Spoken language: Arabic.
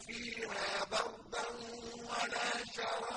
فِيهَا بَرْدًا وَلَا شَرَابًا